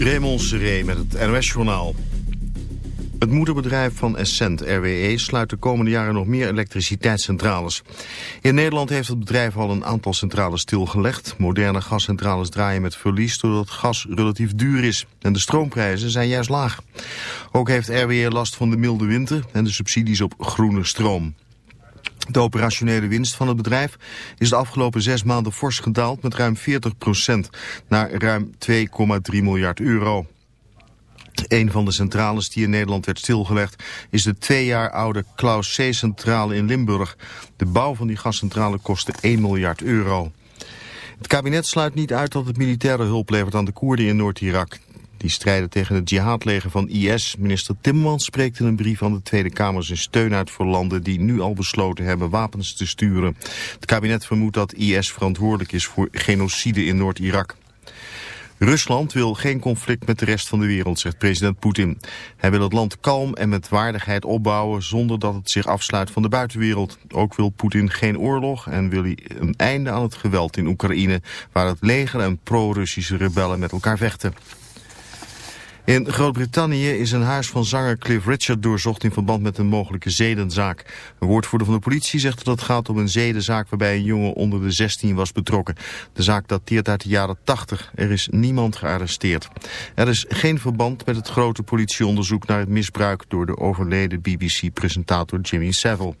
Raymond Seré met het NOS-journaal. Het moederbedrijf van Essent, RWE, sluit de komende jaren nog meer elektriciteitscentrales. In Nederland heeft het bedrijf al een aantal centrales stilgelegd. Moderne gascentrales draaien met verlies doordat gas relatief duur is. En de stroomprijzen zijn juist laag. Ook heeft RWE last van de milde winter en de subsidies op groene stroom. De operationele winst van het bedrijf is de afgelopen zes maanden fors gedaald met ruim 40% naar ruim 2,3 miljard euro. Een van de centrales die in Nederland werd stilgelegd is de twee jaar oude Klaus C-centrale in Limburg. De bouw van die gascentrale kostte 1 miljard euro. Het kabinet sluit niet uit dat het militaire hulp levert aan de Koerden in Noord-Irak. Die strijden tegen het jihadleger van IS. Minister Timmermans spreekt in een brief aan de Tweede Kamer zijn steun uit voor landen die nu al besloten hebben wapens te sturen. Het kabinet vermoedt dat IS verantwoordelijk is voor genocide in Noord-Irak. Rusland wil geen conflict met de rest van de wereld, zegt president Poetin. Hij wil het land kalm en met waardigheid opbouwen zonder dat het zich afsluit van de buitenwereld. Ook wil Poetin geen oorlog en wil hij een einde aan het geweld in Oekraïne, waar het leger en pro-Russische rebellen met elkaar vechten. In Groot-Brittannië is een huis van zanger Cliff Richard doorzocht in verband met een mogelijke zedenzaak. Een woordvoerder van de politie zegt dat het gaat om een zedenzaak waarbij een jongen onder de 16 was betrokken. De zaak dateert uit de jaren 80. Er is niemand gearresteerd. Er is geen verband met het grote politieonderzoek naar het misbruik door de overleden BBC-presentator Jimmy Savile.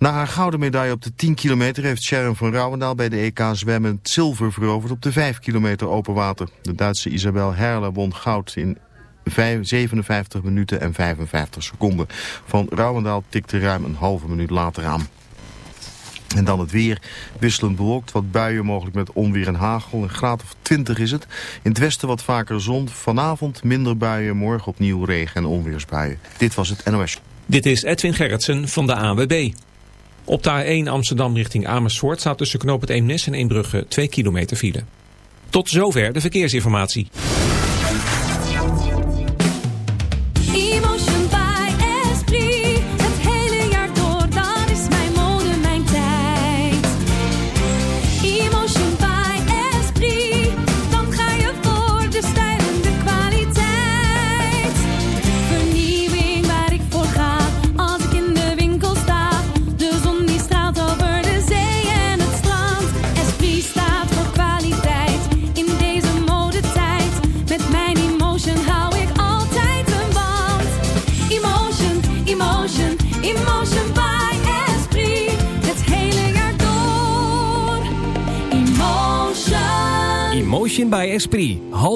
Na haar gouden medaille op de 10 kilometer heeft Sharon van Rouwendaal bij de EK zwemmen zilver veroverd op de 5 kilometer open water. De Duitse Isabel Herle won goud in 57 minuten en 55 seconden. Van Rouwendaal tikte ruim een halve minuut later aan. En dan het weer. Wisselend bewolkt, wat buien mogelijk met onweer en hagel. Een graad of 20 is het. In het westen wat vaker zon. Vanavond minder buien, morgen opnieuw regen en onweersbuien. Dit was het NOS. Dit is Edwin Gerritsen van de AWB. Op de A1 Amsterdam richting Amersfoort staat tussen knoop het Eemnes en Eembrugge 2 kilometer file. Tot zover de verkeersinformatie.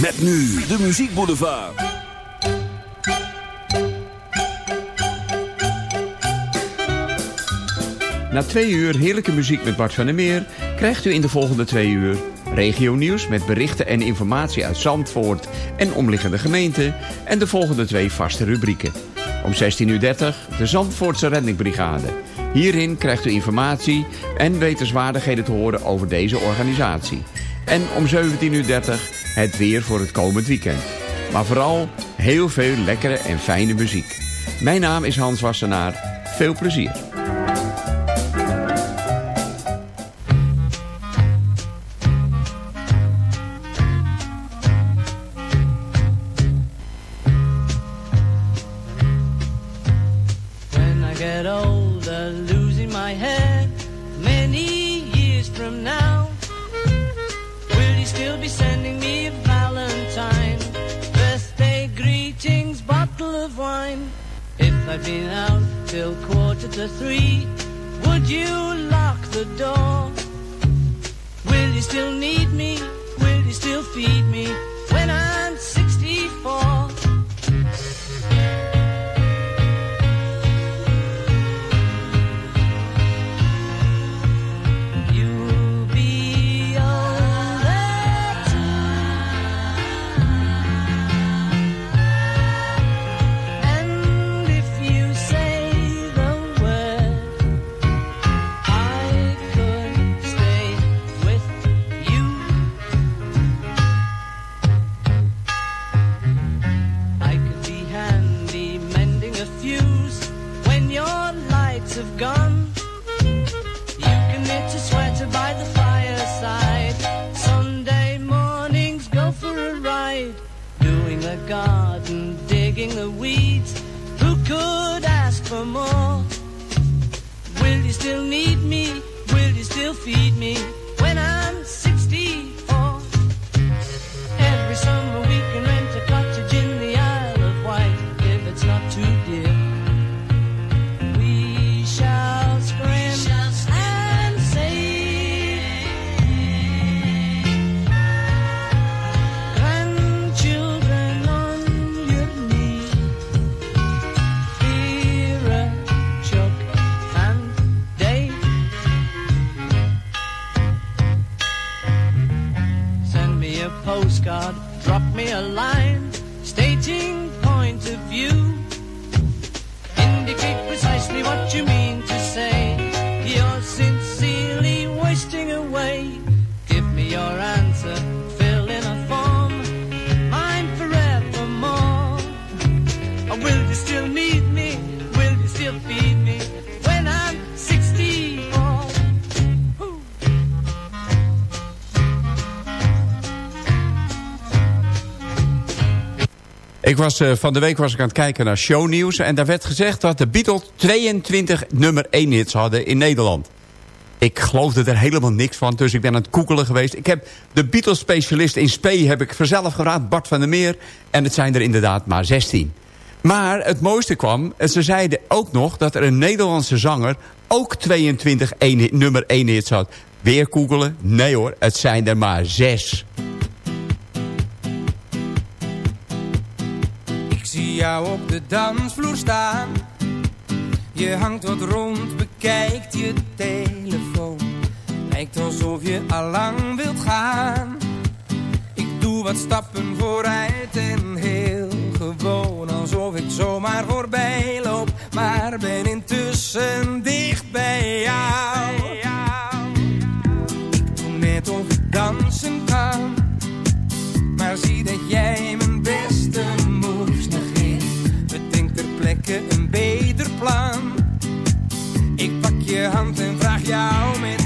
Met nu de Muziek Boulevard. Na twee uur heerlijke muziek met Bart van der Meer... krijgt u in de volgende twee uur regio nieuws met berichten en informatie uit Zandvoort en omliggende gemeenten... en de volgende twee vaste rubrieken. Om 16.30 uur de Zandvoortse Reddingbrigade. Hierin krijgt u informatie en wetenswaardigheden te horen over deze organisatie. En om 17.30 uur het weer voor het komend weekend. Maar vooral heel veel lekkere en fijne muziek. Mijn naam is Hans Wassenaar. Veel plezier. Eh, van de week was ik aan het kijken naar shownieuws... en daar werd gezegd dat de Beatles 22 nummer 1 hits hadden in Nederland. Ik geloofde er helemaal niks van, dus ik ben aan het koekelen geweest. Ik heb de Beatles-specialist in Spee heb ik vanzelf geraad, Bart van der Meer... en het zijn er inderdaad maar 16. Maar het mooiste kwam, ze zeiden ook nog... dat er een Nederlandse zanger ook 22 1 nummer 1 hits had. Weer koekelen? Nee hoor, het zijn er maar 6. Jou op de dansvloer staan. Je hangt wat rond, bekijkt je telefoon. Lijkt alsof je allang wilt gaan. Ik doe wat stappen vooruit en heel gewoon. Alsof ik zomaar voorbij loop, maar ben intussen dicht bij jou. Ik doe net of ik dansen kan. Maar zie dat jij en vraag jou met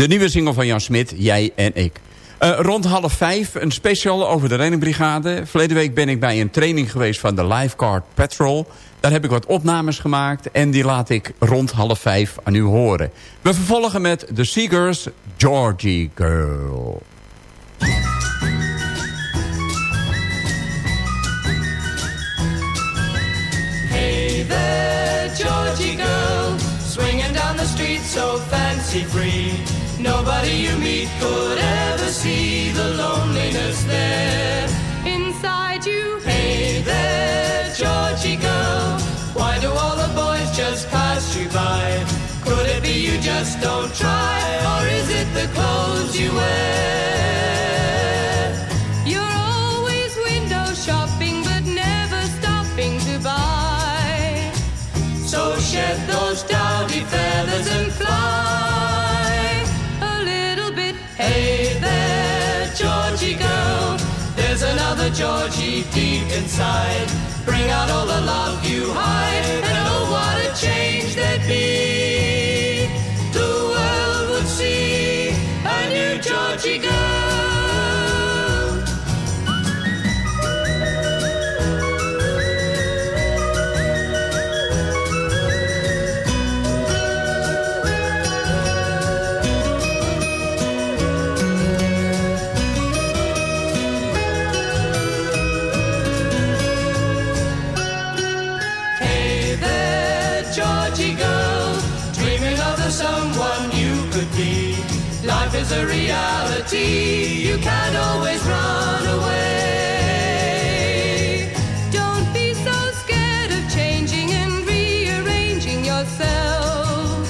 De nieuwe single van Jan Smit, Jij en ik. Uh, rond half vijf, een special over de renningbrigade. Verleden week ben ik bij een training geweest van de Lifeguard Patrol. Daar heb ik wat opnames gemaakt en die laat ik rond half vijf aan u horen. We vervolgen met The Seegers, Georgie Girl. Hey there, Georgie girl, swinging down the street so fancy free. Nobody you meet could ever see the loneliness there inside you. Hey there, Georgie girl, why do all the boys just pass you by? Could it be you just don't try, or is it the clothes you wear? Georgie deep inside. Bring out all the love you hide, is a reality, you can't always run away. Don't be so scared of changing and rearranging yourself.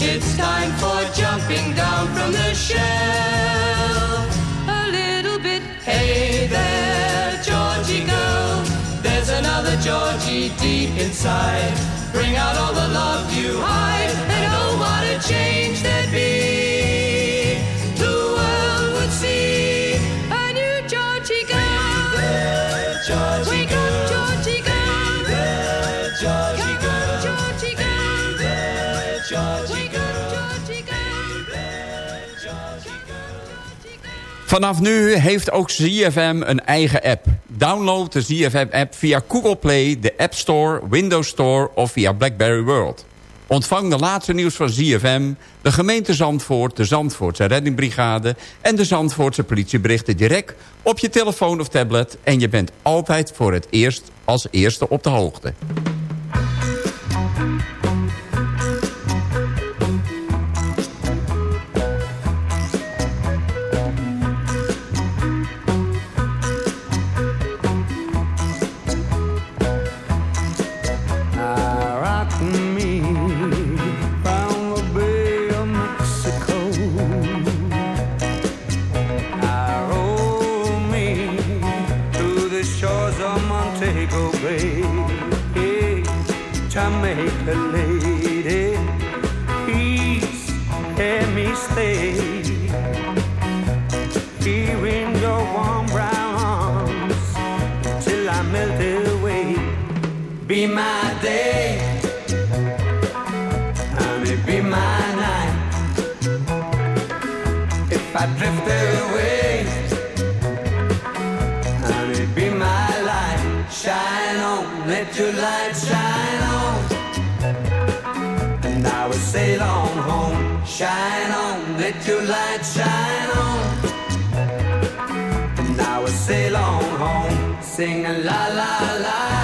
It's time for jumping down from the shelf. A little bit, hey there, Georgie girl. There's another Georgie deep inside. Bring out all the love you hide, Vanaf nu heeft ook ZFM een eigen app. Download de ZFM-app via Google Play, de App Store, Windows Store of via BlackBerry World. Ontvang de laatste nieuws van ZFM, de gemeente Zandvoort, de Zandvoortse reddingbrigade... en de Zandvoortse politieberichten direct op je telefoon of tablet... en je bent altijd voor het eerst als eerste op de hoogte. Be my day, honey, be my night. If I drift away, honey, be my light. Shine on, let your light shine on. And I will sail on home. Shine on, let your light shine on. And I will sail on home, singing la la la.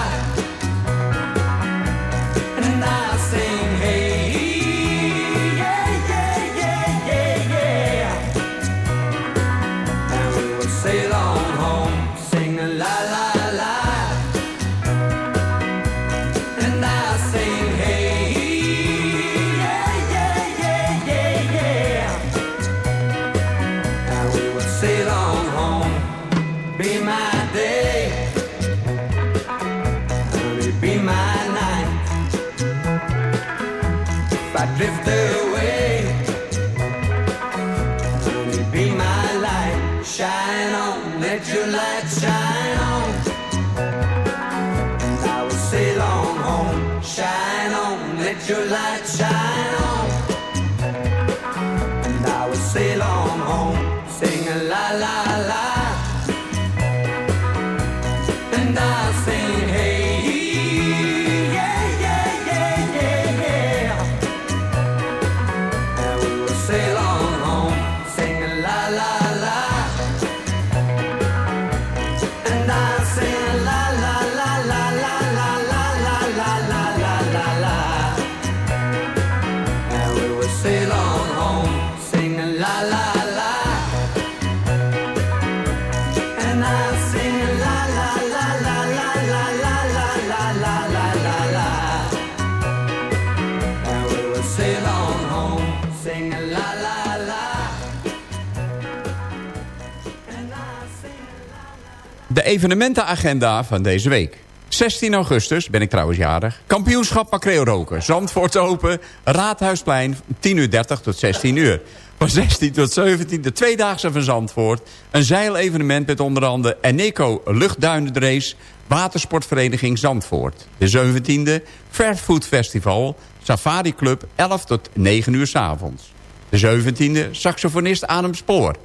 De evenementenagenda van deze week. 16 augustus, ben ik trouwens jarig. Kampioenschap Makreel roken. Zandvoort open. Raadhuisplein 10.30 uur 30 tot 16 uur. Van 16 tot 17 de tweedaagse van Zandvoort. Een zeilevenement met onder andere Eneco Luchtduinenrace. Watersportvereniging Zandvoort. De 17e Fairfood Festival. Safari Club 11 tot 9 uur s avonds. De 17e saxofonist Adem Spoor.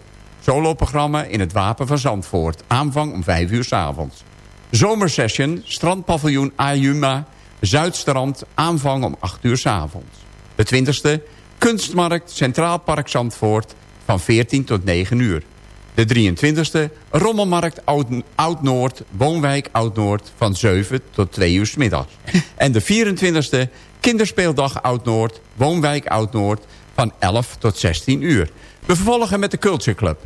Soloprogramma in het Wapen van Zandvoort. Aanvang om 5 uur s avonds. Zomersession, strandpaviljoen Ayuma, Zuidstrand, aanvang om 8 uur s avonds. De 20e, Kunstmarkt, Centraal Park Zandvoort, van 14 tot 9 uur. De 23e, Rommelmarkt Oud- Oud-Noord, Woonwijk Oud-Noord, van 7 tot 2 uur s middags. En de 24e, Kinderspeeldag Oud-Noord, Woonwijk Oud-Noord, van 11 tot 16 uur. We vervolgen met de Culture Club.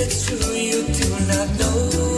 It's true, you do not know.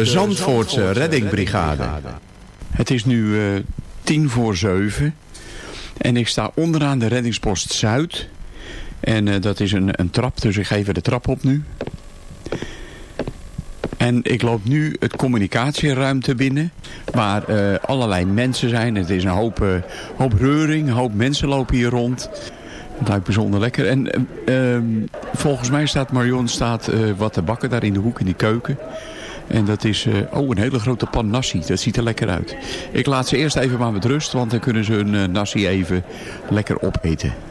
De Zandvoortse Reddingbrigade. Het is nu eh, tien voor zeven. En ik sta onderaan de reddingspost Zuid. En eh, dat is een, een trap, dus ik ga even de trap op nu. En ik loop nu het communicatieruimte binnen. Waar eh, allerlei mensen zijn. Het is een hoop, eh, hoop reuring. Een hoop mensen lopen hier rond. Het lijkt bijzonder lekker. En eh, ehm, volgens mij staat Marion staat, eh, wat te bakken daar in de hoek in die keuken. En dat is eh, oh, een hele grote pan nasi. Dat ziet er lekker uit. Ik laat ze eerst even maar met rust. Want dan kunnen ze hun eh, nasi even lekker opeten.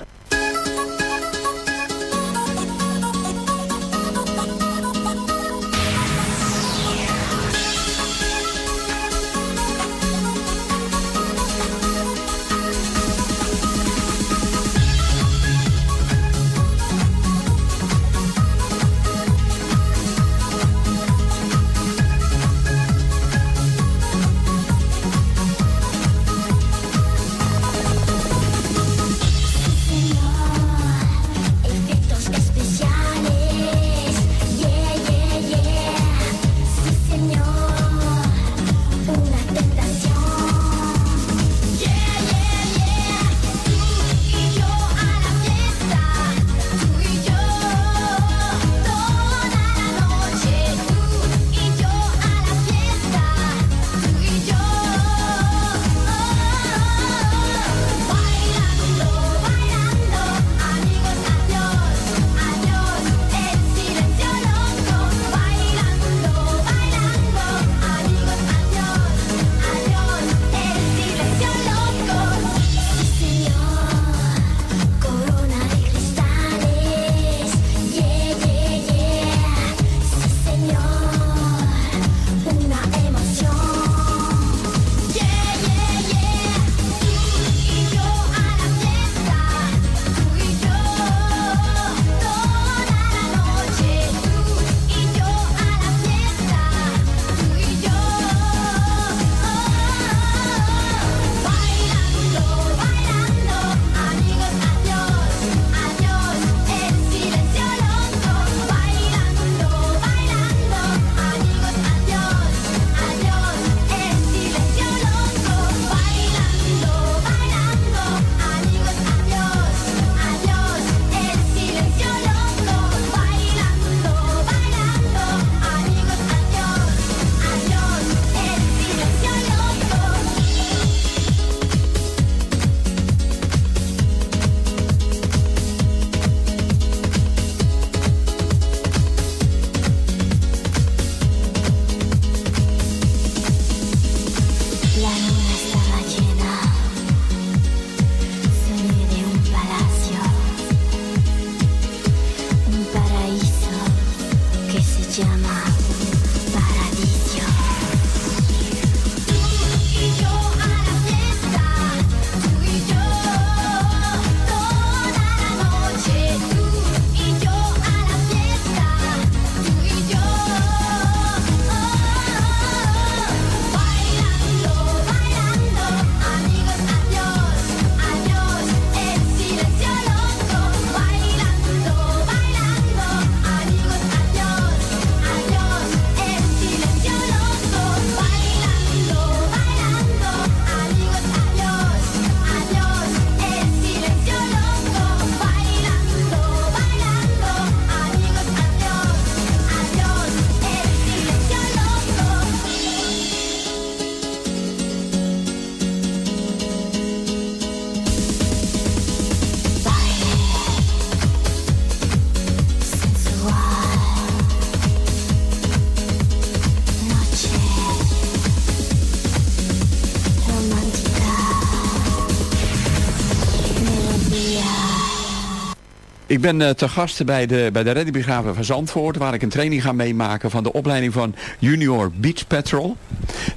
Ik ben eh, te gast bij de, bij de reddingbrigade van Zandvoort, waar ik een training ga meemaken van de opleiding van Junior Beach Patrol.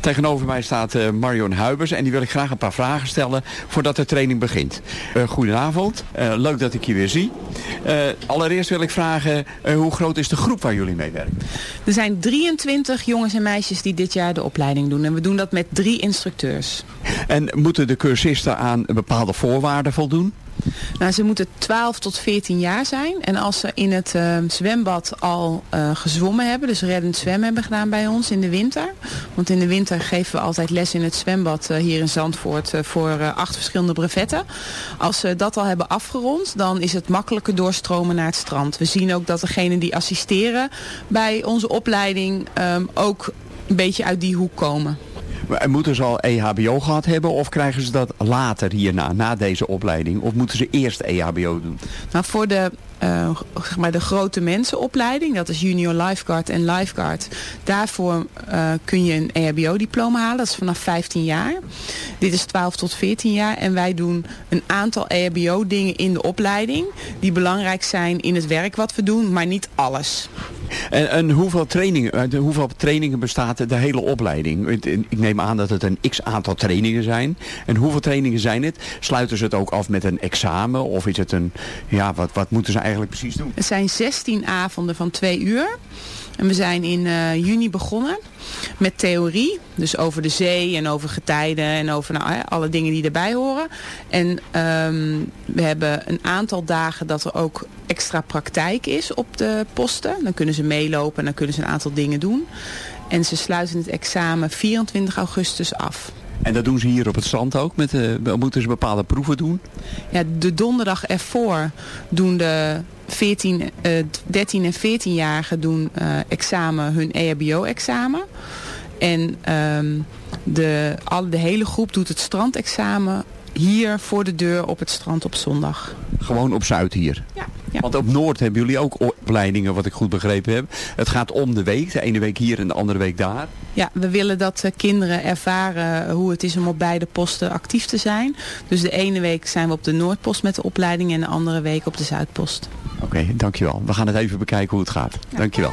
Tegenover mij staat eh, Marion Huibers en die wil ik graag een paar vragen stellen voordat de training begint. Eh, goedenavond, leuk dat ik je weer zie. Allereerst wil ik vragen, hoe groot is de groep waar jullie mee werken? Er zijn 23 jongens en meisjes die dit jaar de opleiding doen. En we doen dat met drie instructeurs. En moeten de cursisten aan bepaalde voorwaarden voldoen? Nou, ze moeten 12 tot 14 jaar zijn. En als ze in het eh, zwembad al eh, gezwommen hebben, dus reddend zwemmen hebben gedaan bij ons in de winter. Want in de winter geven we altijd les in het zwembad eh, hier in Zandvoort voor acht verschillende brevetten. Als ze dat al hebben afgerond, dan is het makkelijker doorstromen naar het strand. We zien ook dat degenen die assisteren bij onze opleiding ehm, ook een beetje uit die hoek komen. En moeten ze al EHBO gehad hebben of krijgen ze dat later hierna, na deze opleiding? Of moeten ze eerst EHBO doen? Nou, voor de, eh, zeg maar de grote mensenopleiding, dat is junior lifeguard en lifeguard. Daarvoor eh, kun je een EHBO-diploma halen, dat is vanaf 15 jaar. Dit is 12 tot 14 jaar en wij doen een aantal EHBO-dingen in de opleiding die belangrijk zijn in het werk wat we doen, maar niet alles. En, hoeveel, trainingen, uit hoeveel trainingen bestaat de hele opleiding? Ik- Ik neem aan dat het een x-aantal trainingen zijn. En hoeveel trainingen zijn het? Sluiten ze het ook af met een examen? Of is het een, ja, wat, wat moeten ze eigenlijk precies doen? Het zijn 16 avonden van twee uur. En we zijn in eh, juni begonnen met theorie. Dus over de zee en over getijden en over nou, alle dingen die erbij horen. En ehm, we hebben een aantal dagen dat er ook extra praktijk is op de posten. Dan kunnen ze meelopen en dan kunnen ze een aantal dingen doen. En ze sluiten het examen 24 augustus af. En dat doen ze hier op het strand ook? Met, eh, moeten ze bepaalde proeven doen? Ja, de donderdag ervoor doen de 14, eh, 13 en 14-jarigen doen eh, examen, hun EHBO-examen. En ehm, de, alle, de hele groep doet het strandexamen hier voor de deur op het strand op zondag. Gewoon op Zuid hier? Ja. Want op Noord hebben jullie ook opleidingen, wat ik goed begrepen heb. Het gaat om de week. De ene week hier en de andere week daar. Ja, we willen dat eh, kinderen ervaren hoe het is om op beide posten actief te zijn. Dus de ene week zijn we op de Noordpost met de opleiding en de andere week op de Zuidpost. Oké, dankjewel. We gaan het even bekijken hoe het gaat. Dankjewel.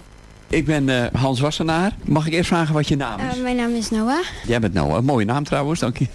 Ik ben eh, Hans Wassenaar. Mag ik eerst vragen wat je naam is? Eh, mijn naam is Noah. Jij bent Noah. Een mooie naam trouwens, dank je.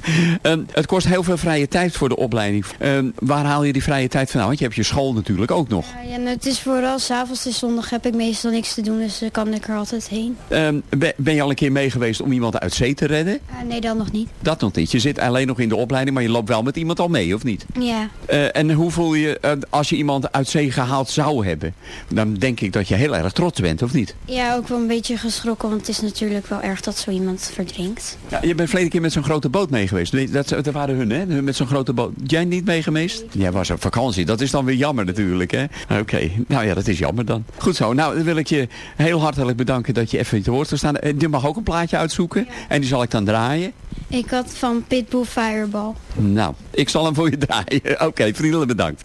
Ehm, het kost heel veel vrije tijd voor de opleiding. Ehm, waar haal je die vrije tijd vandaan? Want je hebt je school natuurlijk ook nog. Ja, nou, het is vooral s'avonds, dus zondag heb ik meestal niks te doen, dus dan kan ik er altijd heen. Ehm, ben, je al een keer mee geweest om iemand uit zee te redden? Eh, nee, dan nog niet. Dat nog niet. Je zit alleen nog in de opleiding, maar je loopt wel met iemand al mee, of niet? Ja. En hoe voel je als je iemand uit zee gehaald zou hebben? Dan denk ik dat je heel erg trots bent, of niet? Ja, ook wel een beetje geschrokken, want het is natuurlijk wel erg dat zo iemand verdrinkt. Ja, je bent verleden keer met zo'n grote boot mee geweest. Dat, dat waren hun, hè? Met zo'n grote boot. Jij niet mee geweest? Jij was op vakantie. Dat is dan weer jammer natuurlijk, hè? Oké, nou ja, dat is jammer dan. Goed zo. Nou, dan wil ik je heel hartelijk bedanken dat je even te woord wil staan. Eh, Je mag ook een plaatje uitzoeken. En die zal ik dan draaien. Ik had van Pitbull Fireball. Nou, ik zal hem voor je draaien. Oké, vriendelijk bedankt.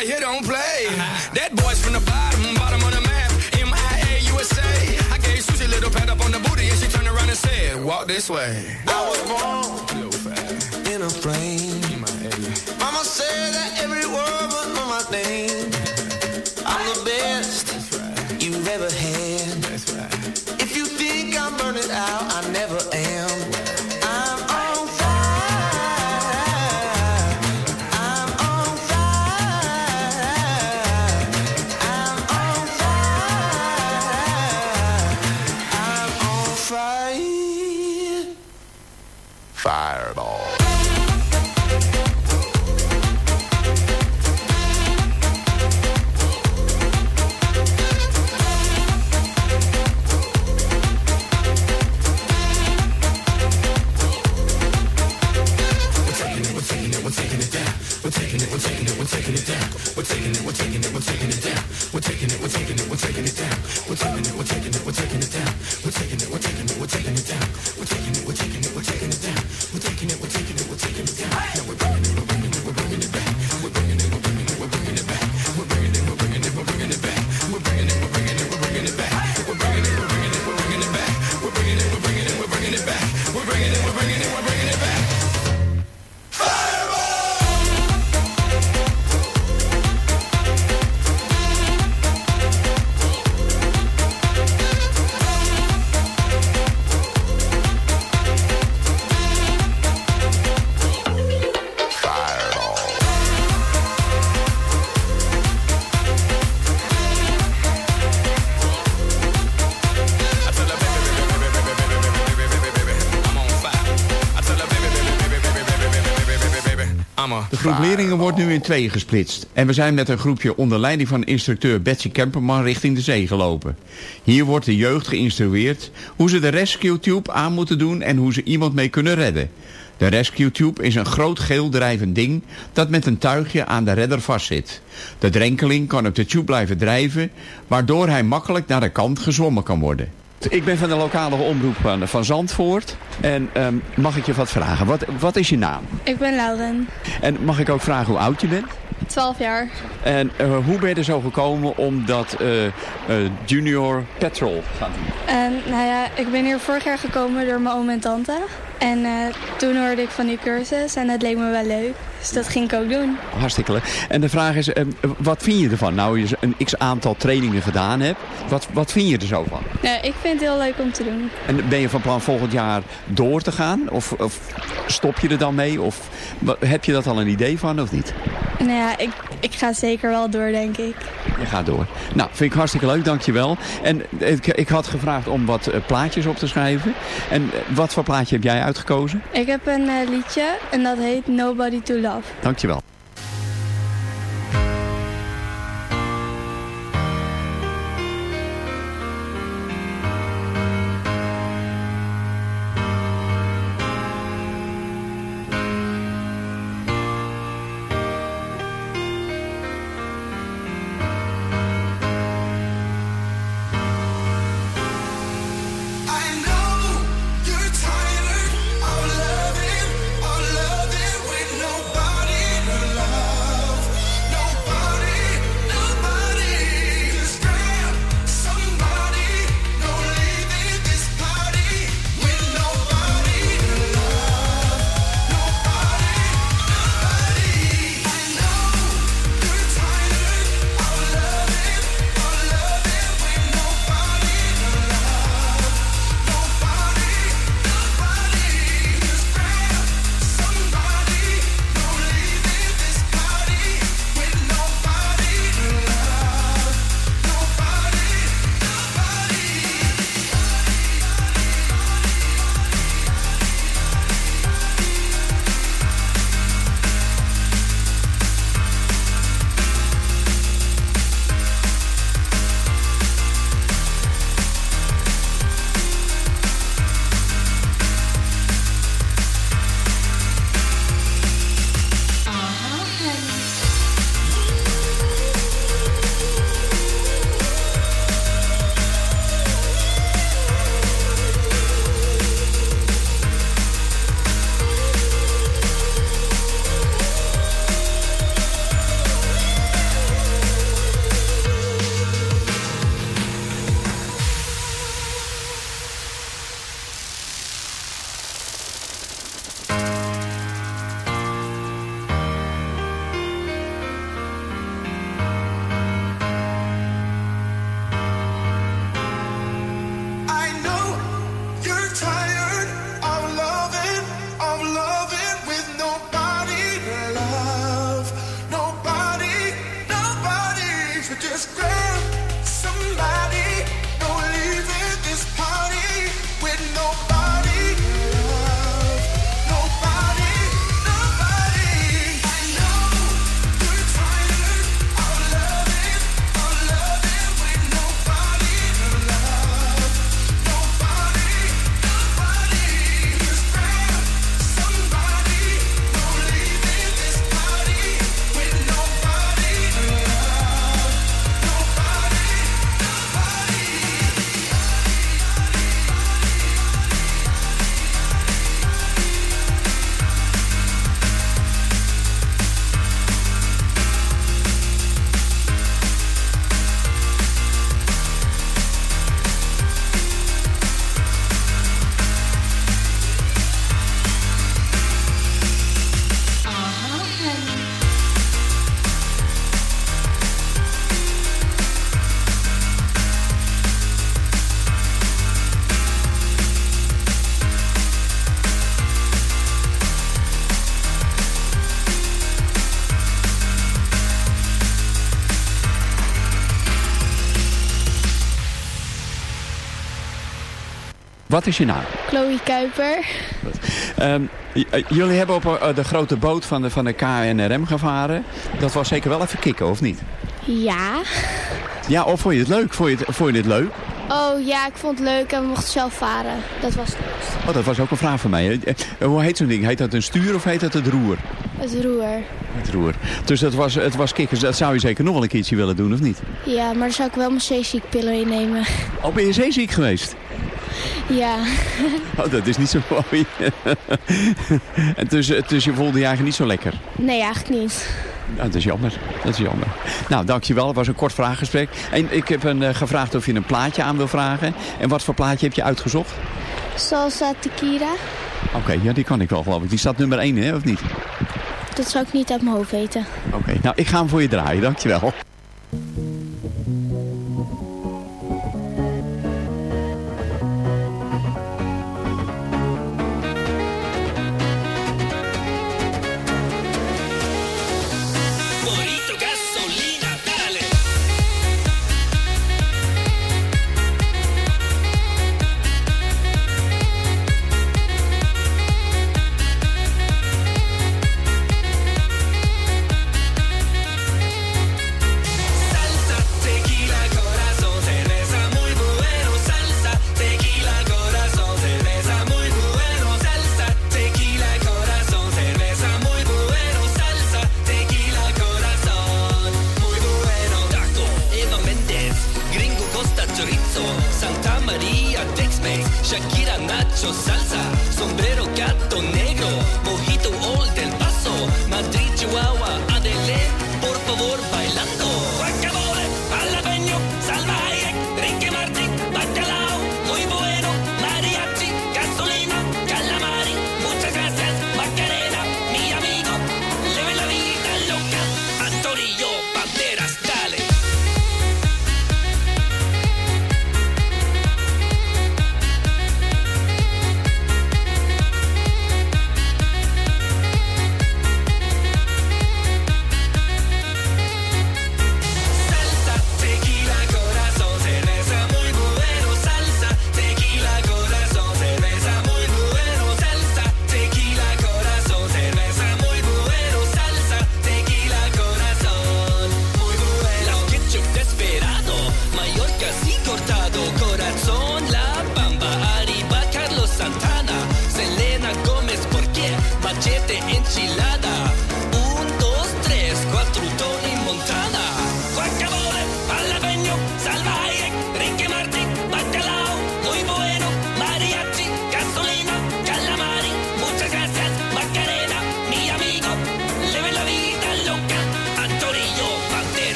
Right here don't play. That boy's from the bottom, bottom of the map, MIA USA. I gave Susie a little pat up on the booty and she turned around and said, walk this way. I was born in a plane. Mama said that every word was on my name. De groep leerlingen wordt nu in tweeën gesplitst. En we zijn met een groepje onder leiding van instructeur Betsy Kemperman richting de zee gelopen. Hier wordt de jeugd geïnstrueerd hoe ze de rescue tube aan moeten doen en hoe ze iemand mee kunnen redden. De rescue tube is een groot geel drijvend ding dat met een tuigje aan de redder vastzit. De drenkeling kan op de tube blijven drijven, waardoor hij makkelijk naar de kant gezwommen kan worden. Ik ben van de lokale omroep van, van Zandvoort. En ehm, mag ik je wat vragen? Wat, wat is je naam? Ik ben Lauren, En mag ik ook vragen hoe oud je bent? 12 jaar. En eh, hoe ben je er zo gekomen om dat eh, eh, Junior Petrol te gaan doen? En nou ja, ik ben hier vorig jaar gekomen door mijn oom en tante. En toen hoorde ik van die cursus en het leek me wel leuk. Dus dat ging ik ook doen. Hartstikke leuk. En de vraag is, ehm, wat vind je ervan? Nou, je een x-aantal trainingen gedaan hebt. Wat, wat vind je er zo van? Nee, ik vind het heel leuk om te doen. En ben je van plan volgend jaar door te gaan? Of, of stop je er dan mee? Of heb je dat al een idee van of niet? Nou ja, ik, ik ga zeker wel door, denk ik. Je gaat door. Nou, vind ik hartstikke leuk, dankjewel. En ik, ik had gevraagd om wat eh, plaatjes op te schrijven. En eh, wat voor plaatje heb jij uitgekozen? Ik heb een eh, liedje en dat heet Nobody to Love. Dankjewel. Wat is je naam? Chloe Kuiper. Eh, jullie hebben op eh, de grote boot van de, van de KNRM gevaren. Dat was zeker wel even kicken, of niet? Ja. Ja, of vond je het leuk? Vond je, het, vond je dit leuk? Oh ja, ik vond het leuk en we mochten zelf varen. Dat was het. Oh, dat was ook een vraag van mij. Eh, Hoe heet zo'n ding? Heet dat een stuur of heet dat het roer? Het roer. Het roer. Dus dat was, het was kikkers. Dat zou je zeker nog wel een keertje willen doen, of niet? Ja, maar dan zou ik wel mijn zeeziekpillen innemen. Oh, ben je zeeziek geweest? Ja. Oh, dat is niet zo mooi. en dus, eh, dus je voelde je eigenlijk niet zo lekker? Nee, eigenlijk niet. Nou, dat is jammer. Dat is jammer. Nou, dankjewel. Het was een kort vraaggesprek. En ik heb een, eh, gevraagd of je een plaatje aan wil vragen. En wat voor plaatje heb je uitgezocht? Salsa tequila. Oké, ja, die kan ik wel geloof ik. Die staat nummer 1, hè, of niet? Dat zou ik niet uit mijn hoofd weten. Oké, nou, ik ga hem voor je draaien. Dankjewel.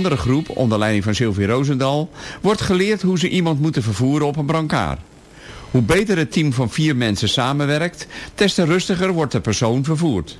Andere groep, onder leiding van Sylvie Roosendal, wordt geleerd hoe ze iemand moeten vervoeren op een brancard. Hoe beter het team van vier mensen samenwerkt, des te rustiger wordt de persoon vervoerd.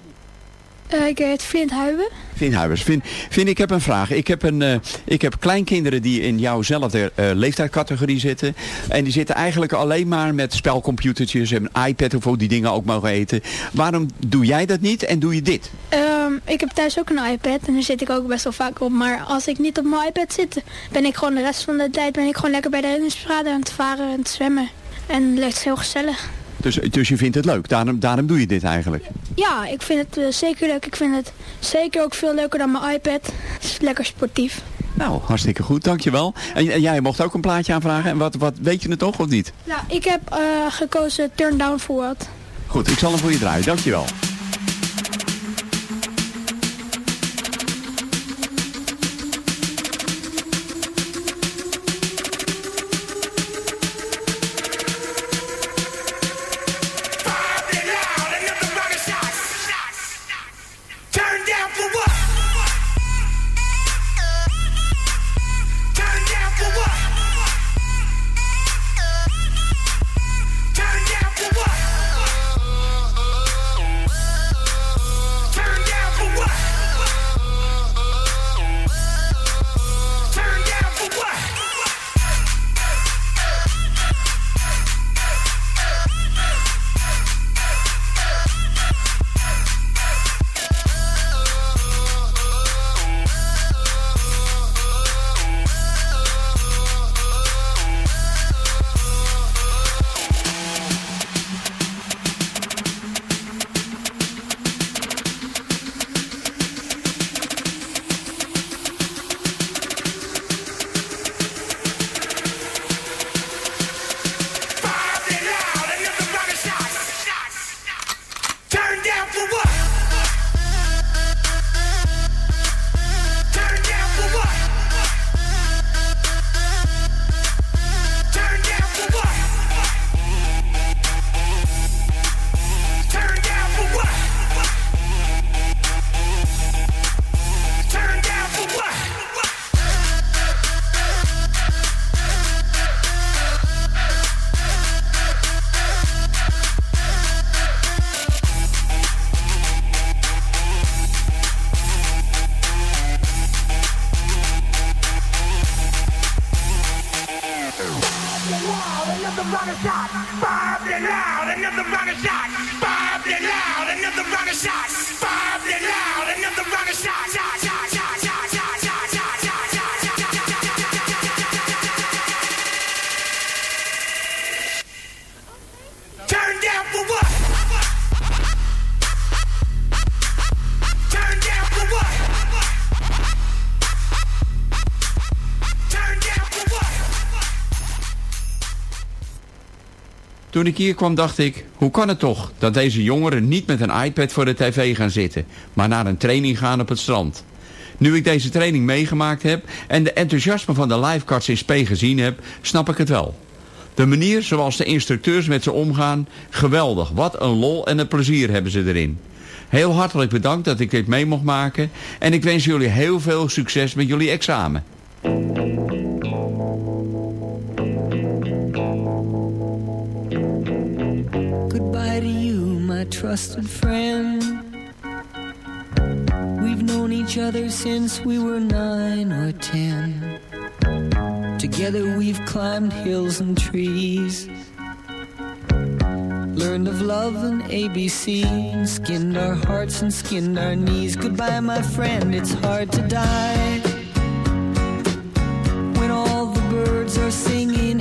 Eh, ik heet Flint Huiben. Vin Huibers, Vin, ik heb een vraag. Ik heb, een, eh, ik heb kleinkinderen die in jouwzelfde eh leeftijdscategorie zitten. En die zitten eigenlijk alleen maar met spelcomputertjes en iPad of die dingen ook mogen eten. Waarom doe jij dat niet en doe je dit? Ehm, ik heb thuis ook een iPad en daar zit ik ook best wel vaak op. Maar als ik niet op mijn iPad zit, ben ik gewoon de rest van de tijd ben ik gewoon lekker bij de reddingsbrigade aan het varen en het zwemmen. En het is heel gezellig. Dus, dus je vindt het leuk, daarom, daarom doe je dit eigenlijk. Ja, ik vind het eh, zeker leuk. Ik vind het zeker ook veel leuker dan mijn iPad. Het is lekker sportief. Nou, hartstikke goed, dankjewel. En, en jij mocht ook een plaatje aanvragen. En wat, wat weet je het toch of niet? Nou, ik heb eh, gekozen Turn Down For What. Goed, ik zal hem voor je draaien. Dankjewel. Toen ik hier kwam dacht ik, hoe kan het toch dat deze jongeren niet met een iPad voor de tv gaan zitten, maar naar een training gaan op het strand. Nu ik deze training meegemaakt heb en de enthousiasme van de lifeguards in spe gezien heb, snap ik het wel. De manier zoals de instructeurs met ze omgaan, geweldig. Wat een lol en een plezier hebben ze erin. Heel hartelijk bedankt dat ik dit mee mocht maken en ik wens jullie heel veel succes met jullie examen. Trusted friend. We've known each other since we were nine or ten. Together we've climbed hills and trees. Learned of love and ABC. Skinned our hearts and skinned our knees. Goodbye, my friend, it's hard to die. When all the birds are singing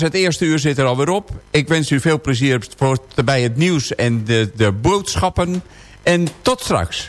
Het eerste uur zit er alweer op. Ik wens u veel plezier bij het nieuws en de, de boodschappen. En tot straks.